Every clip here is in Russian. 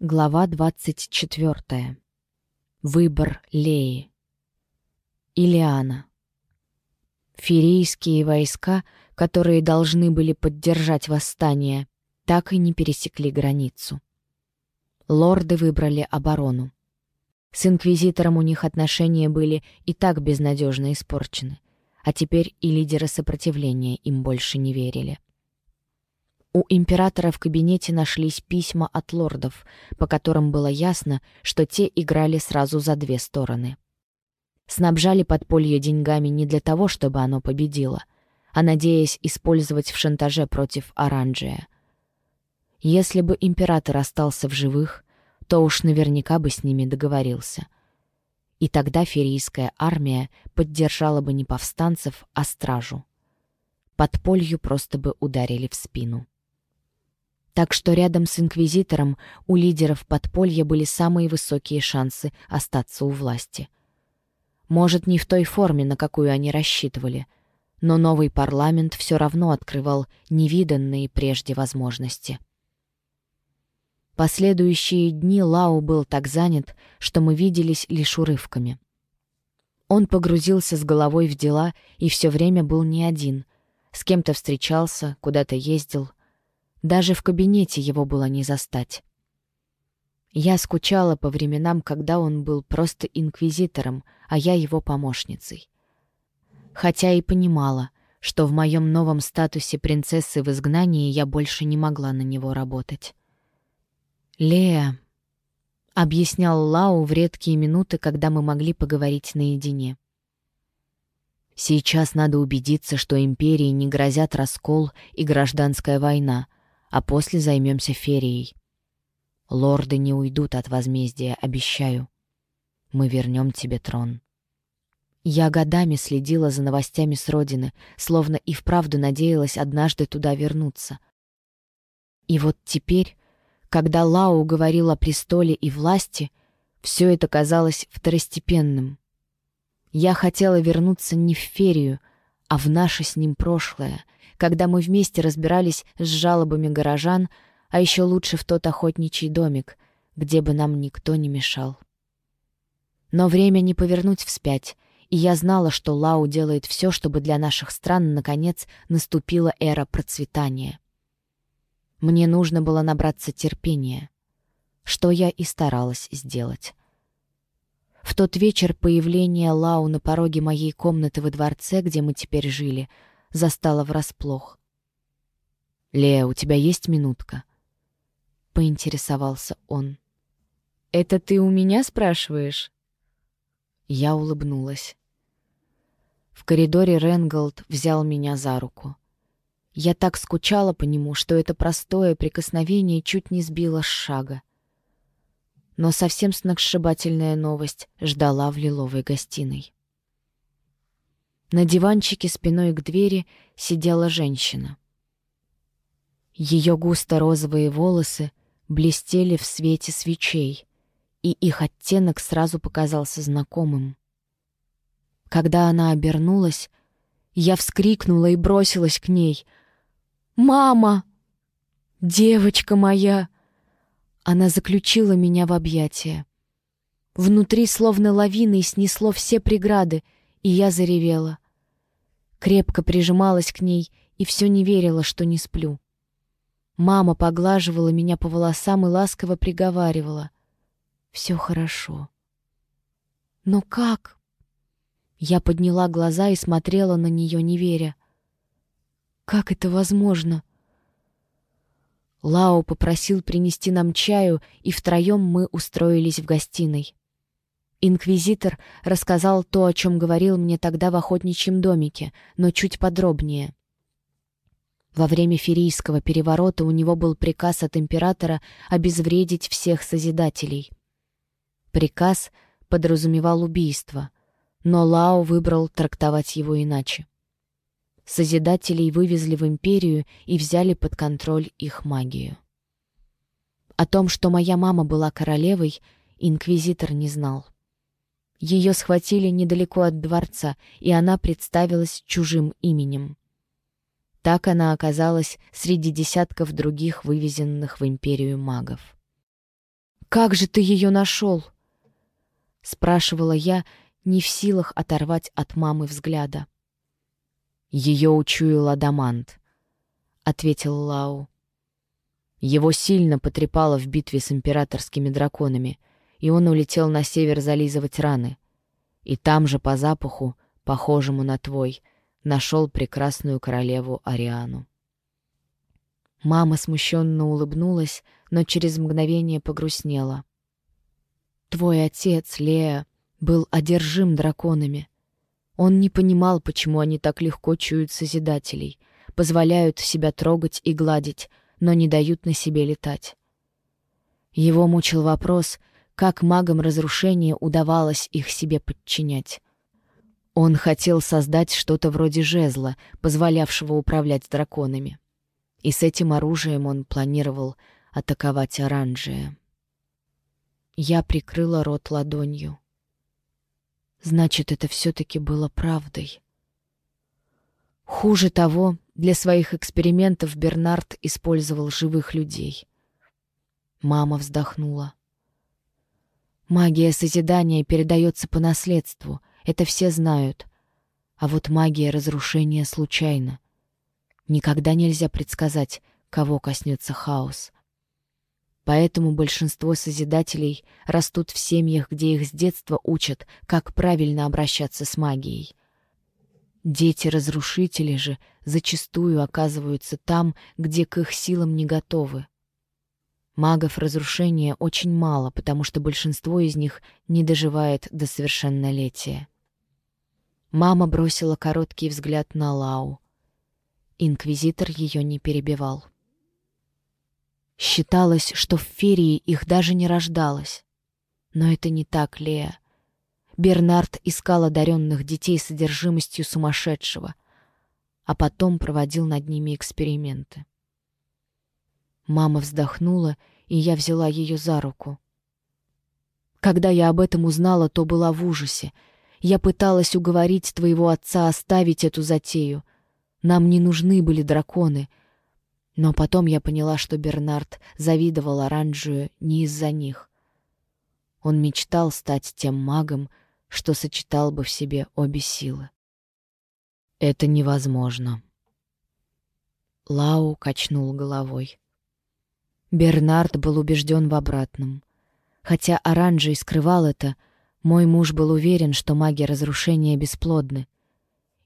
Глава 24. Выбор Леи. Илиана. Ферийские войска, которые должны были поддержать восстание, так и не пересекли границу. Лорды выбрали оборону. С инквизитором у них отношения были и так безнадежно испорчены, а теперь и лидеры сопротивления им больше не верили. У императора в кабинете нашлись письма от лордов, по которым было ясно, что те играли сразу за две стороны. Снабжали подполье деньгами не для того, чтобы оно победило, а надеясь использовать в шантаже против Оранжия. Если бы император остался в живых, то уж наверняка бы с ними договорился. И тогда ферийская армия поддержала бы не повстанцев, а стражу. Подполью просто бы ударили в спину. Так что рядом с инквизитором у лидеров подполья были самые высокие шансы остаться у власти. Может, не в той форме, на какую они рассчитывали, но новый парламент все равно открывал невиданные прежде возможности. Последующие дни Лау был так занят, что мы виделись лишь урывками. Он погрузился с головой в дела и все время был не один. С кем-то встречался, куда-то ездил — даже в кабинете его было не застать. Я скучала по временам, когда он был просто инквизитором, а я его помощницей. Хотя и понимала, что в моем новом статусе принцессы в изгнании я больше не могла на него работать. «Лея», — объяснял Лау в редкие минуты, когда мы могли поговорить наедине. «Сейчас надо убедиться, что империи не грозят раскол и гражданская война», а после займемся ферией. Лорды не уйдут от возмездия, обещаю. Мы вернем тебе трон. Я годами следила за новостями с родины, словно и вправду надеялась однажды туда вернуться. И вот теперь, когда Лао говорил о престоле и власти, все это казалось второстепенным. Я хотела вернуться не в Ферию, а в наше с ним прошлое — когда мы вместе разбирались с жалобами горожан, а еще лучше в тот охотничий домик, где бы нам никто не мешал. Но время не повернуть вспять, и я знала, что Лау делает все, чтобы для наших стран, наконец, наступила эра процветания. Мне нужно было набраться терпения, что я и старалась сделать. В тот вечер появление Лау на пороге моей комнаты во дворце, где мы теперь жили — застала врасплох. «Лея, у тебя есть минутка?» — поинтересовался он. «Это ты у меня спрашиваешь?» Я улыбнулась. В коридоре Ренголд взял меня за руку. Я так скучала по нему, что это простое прикосновение чуть не сбило с шага. Но совсем сногсшибательная новость ждала в лиловой гостиной. На диванчике спиной к двери сидела женщина. Ее густо-розовые волосы блестели в свете свечей, и их оттенок сразу показался знакомым. Когда она обернулась, я вскрикнула и бросилась к ней. «Мама! Девочка моя!» Она заключила меня в объятия. Внутри словно лавиной снесло все преграды — и я заревела. Крепко прижималась к ней и все не верила, что не сплю. Мама поглаживала меня по волосам и ласково приговаривала. «Все хорошо». «Но как?» Я подняла глаза и смотрела на нее, не веря. «Как это возможно?» Лао попросил принести нам чаю, и втроем мы устроились в гостиной. Инквизитор рассказал то, о чем говорил мне тогда в охотничьем домике, но чуть подробнее. Во время ферийского переворота у него был приказ от императора обезвредить всех Созидателей. Приказ подразумевал убийство, но Лао выбрал трактовать его иначе. Созидателей вывезли в империю и взяли под контроль их магию. О том, что моя мама была королевой, инквизитор не знал. Ее схватили недалеко от дворца, и она представилась чужим именем. Так она оказалась среди десятков других вывезенных в империю магов. как же ты ее нашел?» — спрашивала я, не в силах оторвать от мамы взгляда. «Ее учуял Адамант», — ответил Лау. Его сильно потрепало в битве с императорскими драконами, и он улетел на север зализывать раны. И там же по запаху, похожему на твой, нашел прекрасную королеву Ариану. Мама смущенно улыбнулась, но через мгновение погрустнела. «Твой отец, Лея, был одержим драконами. Он не понимал, почему они так легко чуют Созидателей, позволяют себя трогать и гладить, но не дают на себе летать. Его мучил вопрос, как магам разрушения удавалось их себе подчинять. Он хотел создать что-то вроде жезла, позволявшего управлять драконами. И с этим оружием он планировал атаковать оранжие. Я прикрыла рот ладонью. Значит, это все-таки было правдой. Хуже того, для своих экспериментов Бернард использовал живых людей. Мама вздохнула. Магия созидания передается по наследству, это все знают. А вот магия разрушения случайна. Никогда нельзя предсказать, кого коснется хаос. Поэтому большинство созидателей растут в семьях, где их с детства учат, как правильно обращаться с магией. Дети-разрушители же зачастую оказываются там, где к их силам не готовы. Магов разрушения очень мало, потому что большинство из них не доживает до совершеннолетия. Мама бросила короткий взгляд на Лау. Инквизитор ее не перебивал. Считалось, что в Ферии их даже не рождалось. Но это не так, Лея. Бернард искал одаренных детей содержимостью сумасшедшего, а потом проводил над ними эксперименты. Мама вздохнула, и я взяла ее за руку. Когда я об этом узнала, то была в ужасе. Я пыталась уговорить твоего отца оставить эту затею. Нам не нужны были драконы — но потом я поняла, что Бернард завидовал Оранжию не из-за них. Он мечтал стать тем магом, что сочетал бы в себе обе силы. «Это невозможно». Лау качнул головой. Бернард был убежден в обратном. Хотя Оранжий скрывал это, мой муж был уверен, что маги разрушения бесплодны.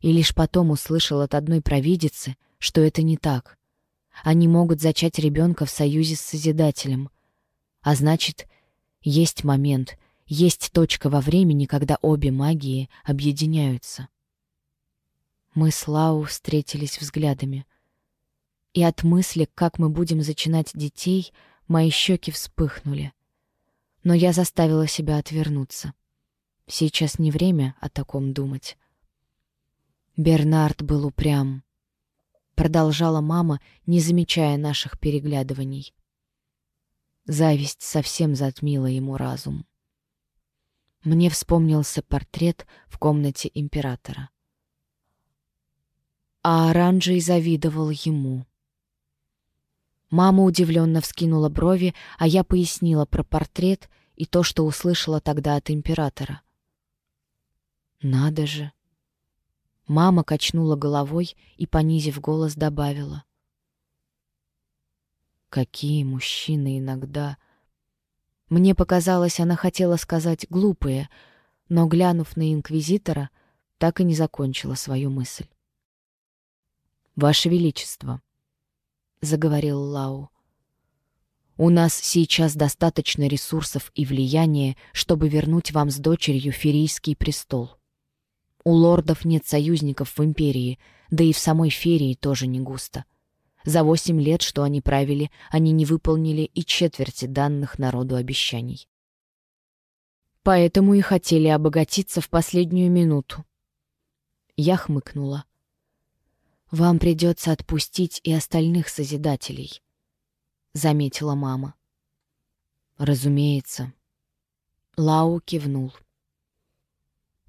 И лишь потом услышал от одной провидицы, что это не так — они могут зачать ребенка в союзе с Созидателем. А значит, есть момент, есть точка во времени, когда обе магии объединяются. Мы с Лау встретились взглядами. И от мысли, как мы будем зачинать детей, мои щеки вспыхнули. Но я заставила себя отвернуться. Сейчас не время о таком думать. Бернард был упрям. — продолжала мама, не замечая наших переглядываний. Зависть совсем затмила ему разум. Мне вспомнился портрет в комнате императора. А Оранжей завидовал ему. Мама удивленно вскинула брови, а я пояснила про портрет и то, что услышала тогда от императора. «Надо же!» Мама качнула головой и, понизив голос, добавила. «Какие мужчины иногда...» Мне показалось, она хотела сказать «глупые», но, глянув на инквизитора, так и не закончила свою мысль. «Ваше Величество», — заговорил Лау, — «у нас сейчас достаточно ресурсов и влияния, чтобы вернуть вам с дочерью Ферийский престол». У лордов нет союзников в империи, да и в самой Ферии тоже не густо. За восемь лет, что они правили, они не выполнили и четверти данных народу обещаний. Поэтому и хотели обогатиться в последнюю минуту. Я хмыкнула. «Вам придется отпустить и остальных Созидателей», — заметила мама. «Разумеется». Лау кивнул.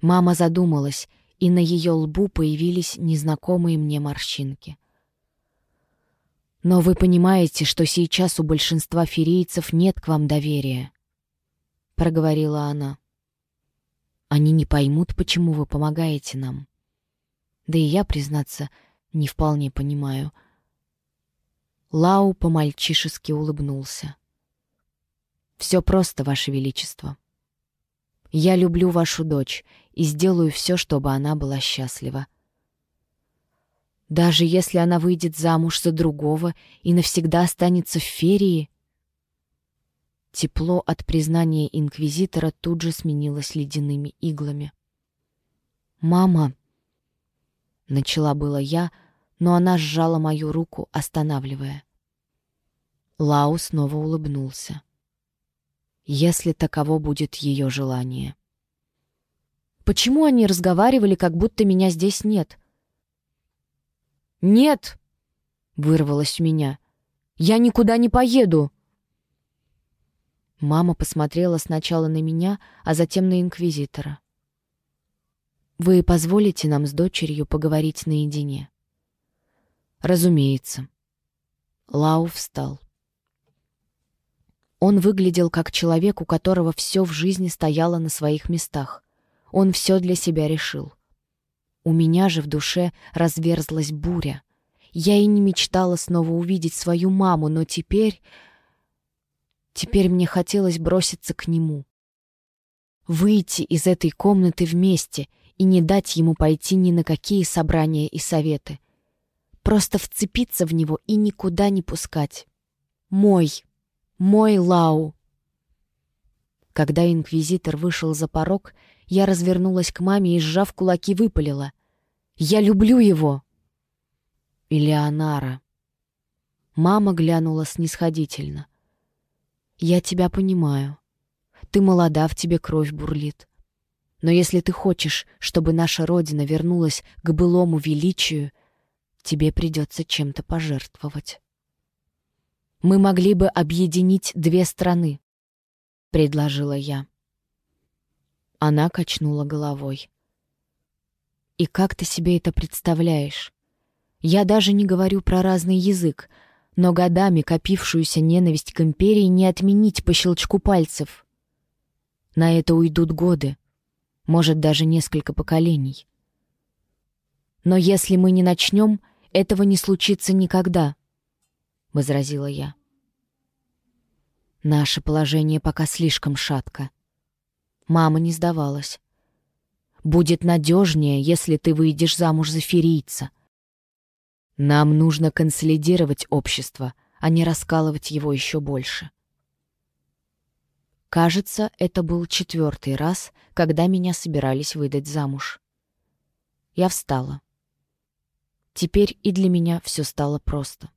Мама задумалась, и на ее лбу появились незнакомые мне морщинки. «Но вы понимаете, что сейчас у большинства ферийцев нет к вам доверия», — проговорила она. «Они не поймут, почему вы помогаете нам. Да и я, признаться, не вполне понимаю». Лау по-мальчишески улыбнулся. «Все просто, Ваше Величество. Я люблю вашу дочь и сделаю все, чтобы она была счастлива. Даже если она выйдет замуж за другого и навсегда останется в Ферии, Тепло от признания инквизитора тут же сменилось ледяными иглами. «Мама!» — начала было я, но она сжала мою руку, останавливая. Лау снова улыбнулся. «Если таково будет ее желание». «Почему они разговаривали, как будто меня здесь нет?» «Нет!» — вырвалось у меня. «Я никуда не поеду!» Мама посмотрела сначала на меня, а затем на инквизитора. «Вы позволите нам с дочерью поговорить наедине?» «Разумеется». Лау встал. Он выглядел как человек, у которого все в жизни стояло на своих местах. Он все для себя решил. У меня же в душе разверзлась буря. Я и не мечтала снова увидеть свою маму, но теперь Теперь мне хотелось броситься к нему. Выйти из этой комнаты вместе и не дать ему пойти ни на какие собрания и советы. Просто вцепиться в него и никуда не пускать. Мой, мой Лау. Когда инквизитор вышел за порог, я развернулась к маме и, сжав кулаки, выпалила. «Я люблю его!» «Элеонара!» Мама глянула снисходительно. Я тебя понимаю. Ты молода, в тебе кровь бурлит. Но если ты хочешь, чтобы наша Родина вернулась к былому величию, тебе придется чем-то пожертвовать. Мы могли бы объединить две страны, — предложила я. Она качнула головой. И как ты себе это представляешь? Я даже не говорю про разный язык, но годами копившуюся ненависть к империи не отменить по щелчку пальцев. На это уйдут годы, может, даже несколько поколений. «Но если мы не начнем, этого не случится никогда», — возразила я. Наше положение пока слишком шатко. Мама не сдавалась. «Будет надежнее, если ты выйдешь замуж за ферийца», — нам нужно консолидировать общество, а не раскалывать его еще больше. Кажется, это был четвертый раз, когда меня собирались выдать замуж. Я встала. Теперь и для меня все стало просто.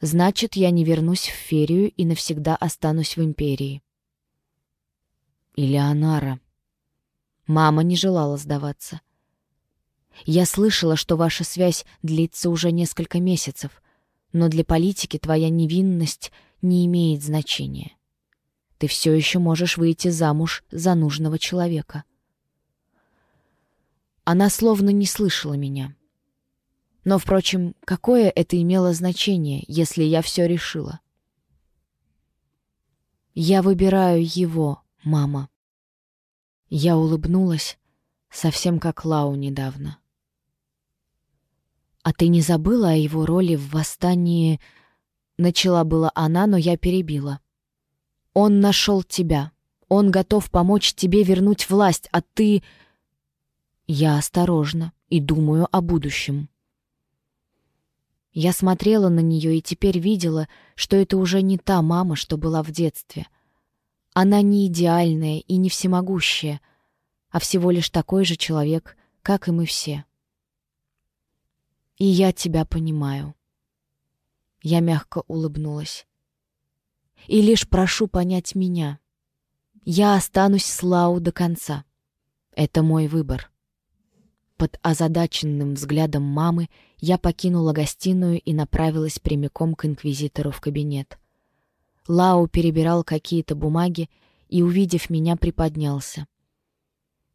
Значит, я не вернусь в Ферию и навсегда останусь в Империи. Илеонара. Мама не желала сдаваться — я слышала, что ваша связь длится уже несколько месяцев, но для политики твоя невинность не имеет значения. Ты все еще можешь выйти замуж за нужного человека. Она словно не слышала меня. Но, впрочем, какое это имело значение, если я все решила? Я выбираю его, мама. Я улыбнулась, совсем как Лау недавно. «А ты не забыла о его роли в восстании...» Начала была она, но я перебила. «Он нашел тебя. Он готов помочь тебе вернуть власть, а ты...» Я осторожна и думаю о будущем. Я смотрела на нее и теперь видела, что это уже не та мама, что была в детстве. Она не идеальная и не всемогущая, а всего лишь такой же человек, как и мы все. И я тебя понимаю. Я мягко улыбнулась. И лишь прошу понять меня. Я останусь с Лау до конца. Это мой выбор. Под озадаченным взглядом мамы я покинула гостиную и направилась прямиком к инквизитору в кабинет. Лау перебирал какие-то бумаги и, увидев меня, приподнялся.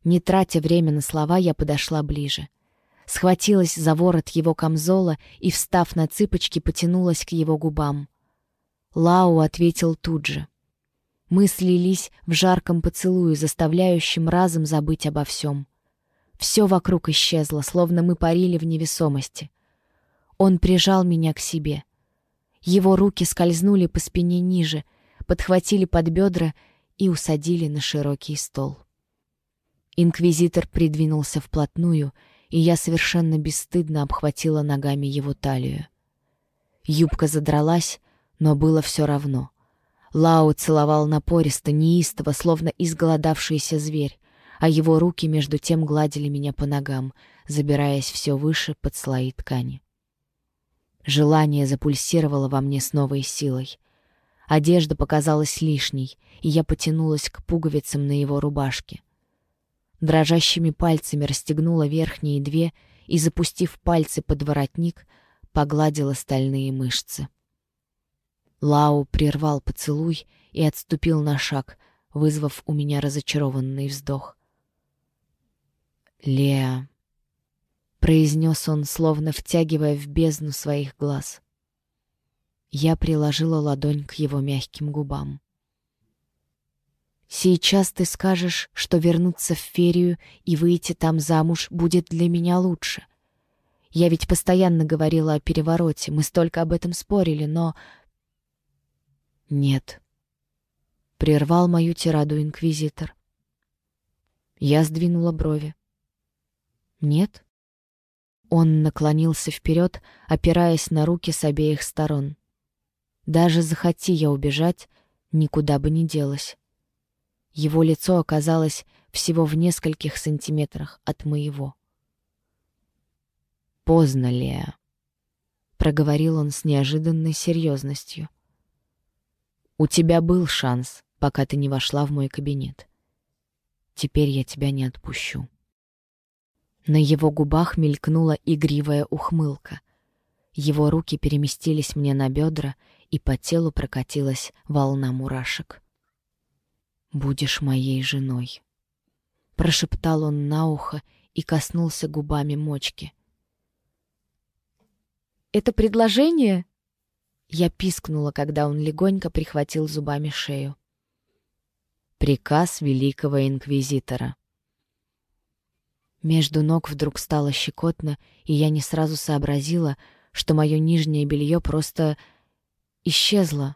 Не тратя время на слова, я подошла ближе схватилась за ворот его камзола и, встав на цыпочки, потянулась к его губам. Лау ответил тут же. Мы слились в жарком поцелуе, заставляющем разом забыть обо всем. Все вокруг исчезло, словно мы парили в невесомости. Он прижал меня к себе. Его руки скользнули по спине ниже, подхватили под бедра и усадили на широкий стол. Инквизитор придвинулся вплотную, и я совершенно бесстыдно обхватила ногами его талию. Юбка задралась, но было все равно. Лао целовал напористо, неистово, словно изголодавшийся зверь, а его руки между тем гладили меня по ногам, забираясь все выше под слои ткани. Желание запульсировало во мне с новой силой. Одежда показалась лишней, и я потянулась к пуговицам на его рубашке. Дрожащими пальцами расстегнула верхние две и, запустив пальцы под воротник, погладила стальные мышцы. Лау прервал поцелуй и отступил на шаг, вызвав у меня разочарованный вздох. «Леа», — произнес он, словно втягивая в бездну своих глаз. Я приложила ладонь к его мягким губам. «Сейчас ты скажешь, что вернуться в Ферию и выйти там замуж будет для меня лучше. Я ведь постоянно говорила о перевороте, мы столько об этом спорили, но «Нет», — прервал мою тираду инквизитор. Я сдвинула брови. «Нет?» Он наклонился вперед, опираясь на руки с обеих сторон. Даже захоти я убежать, никуда бы не делась. Его лицо оказалось всего в нескольких сантиметрах от моего. «Поздно, Леа», — проговорил он с неожиданной серьезностью. У тебя был шанс, пока ты не вошла в мой кабинет. Теперь я тебя не отпущу. На его губах мелькнула игривая ухмылка. Его руки переместились мне на бедра, и по телу прокатилась волна мурашек. «Будешь моей женой», — прошептал он на ухо и коснулся губами мочки. «Это предложение?» Я пискнула, когда он легонько прихватил зубами шею. Приказ великого инквизитора. Между ног вдруг стало щекотно, и я не сразу сообразила, что мое нижнее белье просто исчезло.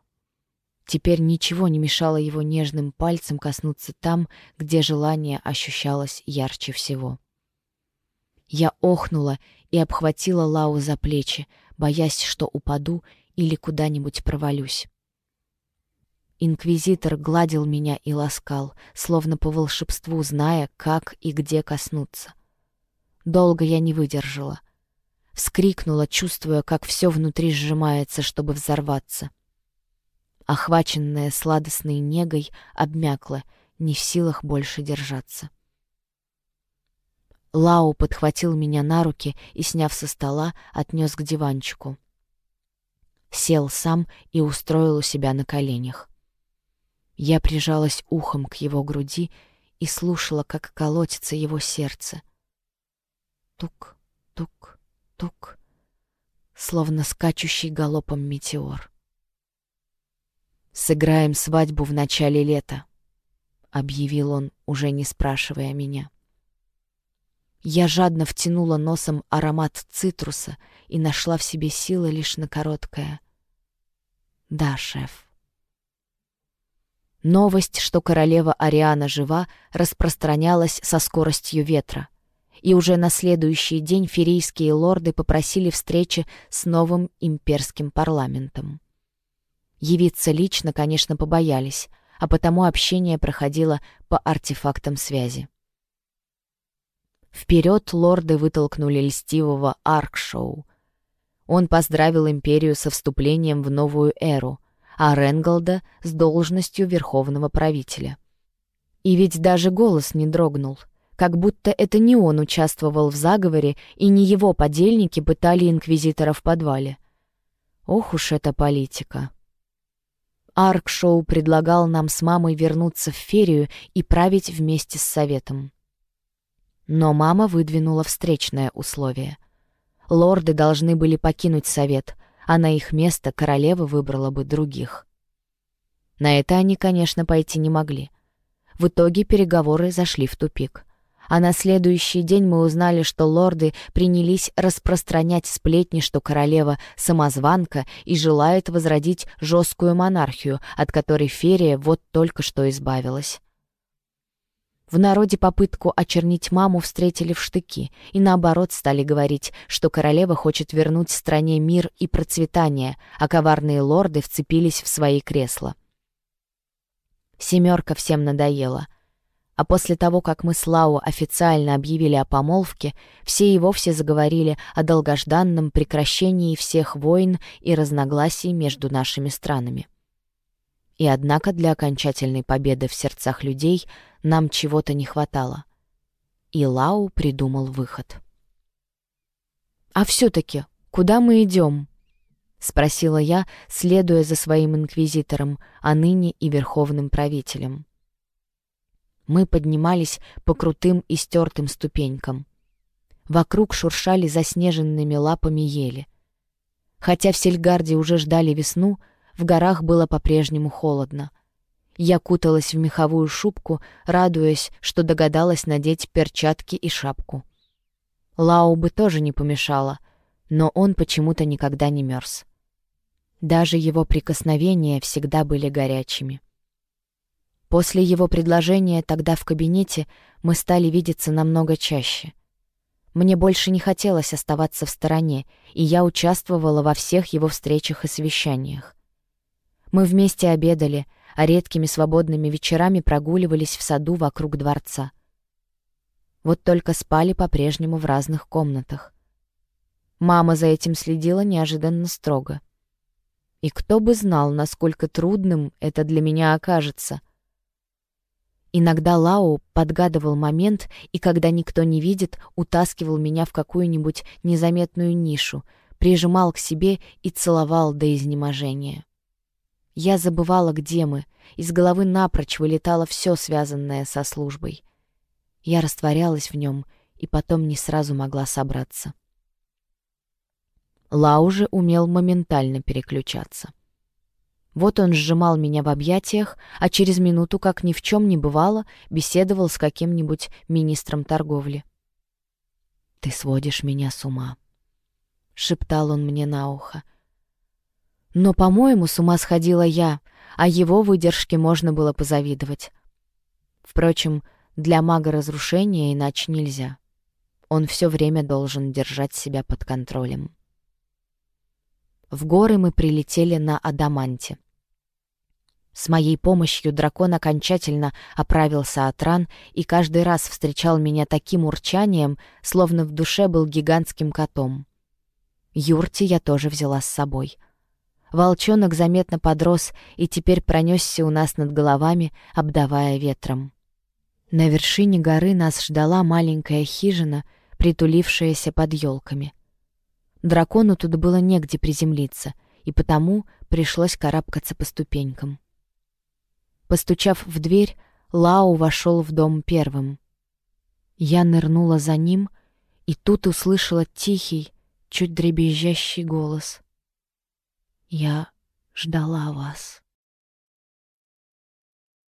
Теперь ничего не мешало его нежным пальцем коснуться там, где желание ощущалось ярче всего. Я охнула и обхватила Лау за плечи, боясь, что упаду или куда-нибудь провалюсь. Инквизитор гладил меня и ласкал, словно по волшебству, зная, как и где коснуться. Долго я не выдержала. Вскрикнула, чувствуя, как все внутри сжимается, чтобы взорваться. Охваченная сладостной негой, обмякла, не в силах больше держаться. Лау подхватил меня на руки и, сняв со стола, отнес к диванчику сел сам и устроил у себя на коленях. Я прижалась ухом к его груди и слушала, как колотится его сердце. Тук, тук, тук, словно скачущий галопом метеор. «Сыграем свадьбу в начале лета», — объявил он, уже не спрашивая меня. Я жадно втянула носом аромат цитруса и нашла в себе силы лишь на короткое «Да, шеф». Новость, что королева Ариана жива, распространялась со скоростью ветра. И уже на следующий день ферийские лорды попросили встречи с новым имперским парламентом. Явиться лично, конечно, побоялись, а потому общение проходило по артефактам связи. Вперед лорды вытолкнули льстивого Аркшоу. Он поздравил империю со вступлением в новую эру, а Ренголда — с должностью верховного правителя. И ведь даже голос не дрогнул, как будто это не он участвовал в заговоре и не его подельники пытали инквизитора в подвале. Ох уж эта политика. Аркшоу предлагал нам с мамой вернуться в Ферию и править вместе с Советом. Но мама выдвинула встречное условие. Лорды должны были покинуть совет, а на их место королева выбрала бы других. На это они, конечно, пойти не могли. В итоге переговоры зашли в тупик. А на следующий день мы узнали, что лорды принялись распространять сплетни, что королева — самозванка и желает возродить жесткую монархию, от которой Ферия вот только что избавилась. В народе попытку очернить маму встретили в штыки и наоборот стали говорить, что королева хочет вернуть стране мир и процветание, а коварные лорды вцепились в свои кресла. Семерка всем надоела. А после того, как мы с Лау официально объявили о помолвке, все и вовсе заговорили о долгожданном прекращении всех войн и разногласий между нашими странами. И однако для окончательной победы в сердцах людей нам чего-то не хватало. И Лау придумал выход. «А все-таки, куда мы идем?» — спросила я, следуя за своим инквизитором, а ныне и верховным правителем. Мы поднимались по крутым и стертым ступенькам. Вокруг шуршали заснеженными лапами ели. Хотя в Сельгарде уже ждали весну — в горах было по-прежнему холодно. Я куталась в меховую шубку, радуясь, что догадалась надеть перчатки и шапку. Лау бы тоже не помешало, но он почему-то никогда не мерз. Даже его прикосновения всегда были горячими. После его предложения тогда в кабинете мы стали видеться намного чаще. Мне больше не хотелось оставаться в стороне, и я участвовала во всех его встречах и совещаниях. Мы вместе обедали, а редкими свободными вечерами прогуливались в саду вокруг дворца. Вот только спали по-прежнему в разных комнатах. Мама за этим следила неожиданно строго. И кто бы знал, насколько трудным это для меня окажется. Иногда Лао подгадывал момент и, когда никто не видит, утаскивал меня в какую-нибудь незаметную нишу, прижимал к себе и целовал до изнеможения. Я забывала, где мы, из головы напрочь вылетало все, связанное со службой. Я растворялась в нем и потом не сразу могла собраться. Лау же умел моментально переключаться. Вот он сжимал меня в объятиях, а через минуту, как ни в чем не бывало, беседовал с каким-нибудь министром торговли. «Ты сводишь меня с ума», — шептал он мне на ухо. Но, по-моему, с ума сходила я, а его выдержке можно было позавидовать. Впрочем, для мага разрушения иначе нельзя. Он все время должен держать себя под контролем. В горы мы прилетели на Адаманте. С моей помощью дракон окончательно оправился от ран и каждый раз встречал меня таким урчанием, словно в душе был гигантским котом. Юрти я тоже взяла с собой — Волчонок заметно подрос и теперь пронесся у нас над головами, обдавая ветром. На вершине горы нас ждала маленькая хижина, притулившаяся под елками. Дракону тут было негде приземлиться, и потому пришлось карабкаться по ступенькам. Постучав в дверь, Лао вошел в дом первым. Я нырнула за ним и тут услышала тихий, чуть дребезжащий голос — я ждала вас.